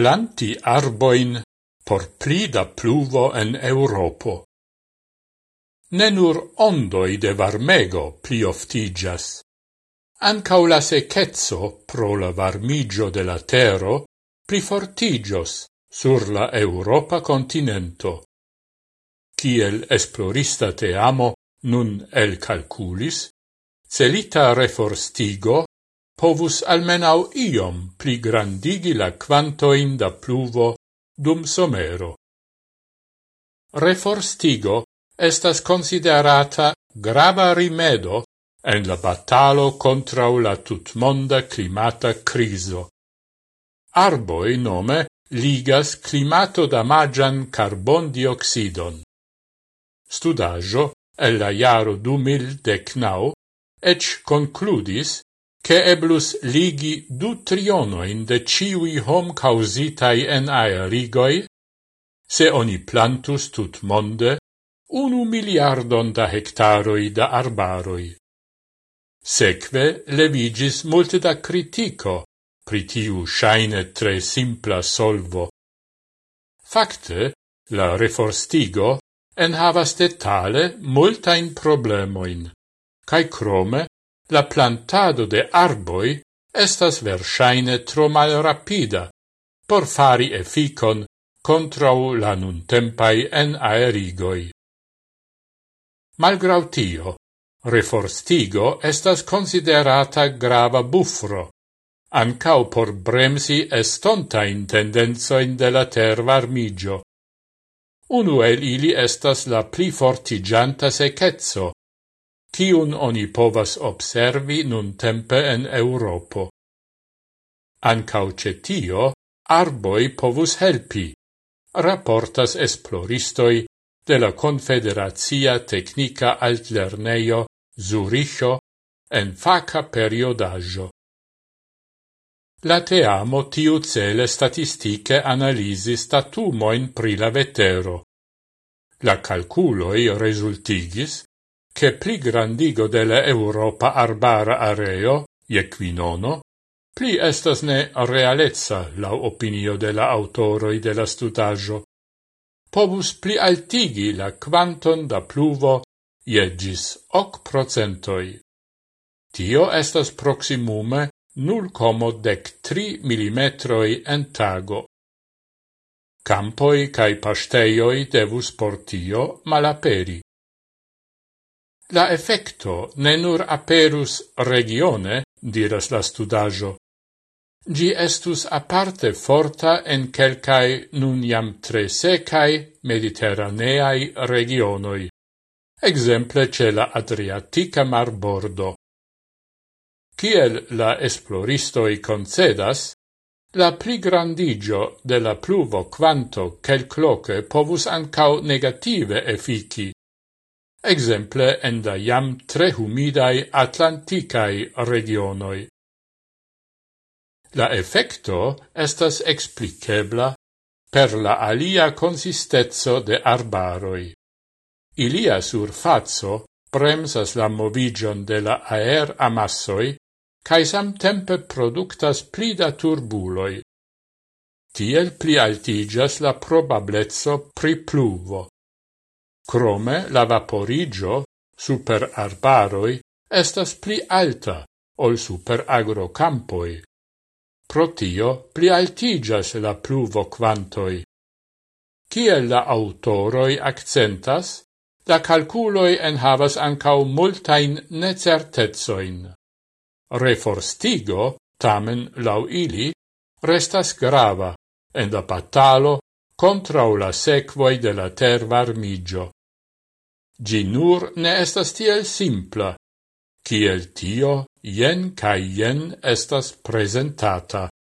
planti arboin por plida pluvo en Europo. Ne nur ondoi de varmego pli oftigas, ancau la secezzo pro la varmigio de la tero plifortigios sur la Europa continento. Ciel esplorista te amo nun el calculis, celita reforstigo povus almenau iom pligrandigi la quantoin da pluvo dum somero. Reforstigo estas considerata grava rimedo en la batalo contra la tutmonda climata criso. Arboi nome ligas climato damagian carbon dioxidon. Studajo, el la jaro 2019, mil ec concludis che eblus ligi du trionoin de ciui hom causitai en aerigoi, se oni plantus tut monde unu miliardon da hectaroi da arbaroi. Seque levigis multe da critico pritiu shaine tre simpla solvo. Fakte, la reforstigo en havas detale multain problemoin, cae crome la plantado de arboi estas versaine tro mal rapida por fari efficon contrau la nuntempai en aerigoi. Malgrau tio, reforstigo estas considerata grava buffro, ancau por bremsi estonta in tendenzoin de la tervarmigio. Unu el ili estas la pli fortigianta secezzo, kiun oni povas observi nun tempe en Europo. Ancau cetio, arboi povus helpi, raportas esploristoi de la Confederazia Tecnica Altlerneio Zuricho en faca periodaggio. La teamo tiu cele statistiche analisi statumoin pri la vetero. La calculoi resultigis che pli grandigo de la Europa arbara areo, je quinono, pli estas ne realezza la opinio de la autoroi de la studaggio, povus pli altigi la quanton da pluvo je gis hoc procentoi. Tio estas proximume nul como dec tri millimetroi en tago. Campoi cae pasteioi devus portio malaperi. La effecto ne nur aperus regione, diras la studajo. Gi estus aparte forta en quelcae nun jam tre secae mediterraneai regionoi, exemple ce la Adriatica marbordo. Ciel la esploristoi concedas, la pli grandigio de la pluvo quanto quel cloque povus ancau negative effici, exemple en da jam tre humidai atlanticai regionoi. La effecto estas explicebla per la alia consistezzo de arbaroi. Ilia surfazzo bremsas la movigion de la aer amassoi cae samtempe productas pli da turbuloi. Tiel pli altigas la probablezzo pri pluvo. Crome la vaporigio super arbaroi estas pli alta ol super agrocampoi. Protio pli altigas la pluvo quantoi. Ciel la autoroi accentas, la calculoi enhavas ancau multain necertezoin. Reforstigo, tamen lau ili, restas grava en la batalo contra la sequoi de la ter varmigio gi nur ne estas tiel simpla, kiel tio jen kaj jen estas presentata.